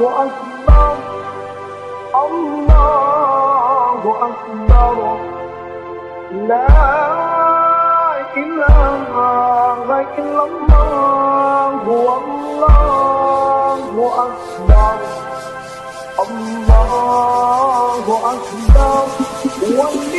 أكبر. الله أكبر. لا إله إلا الله. والله أكبر. الله أكبر. الحمد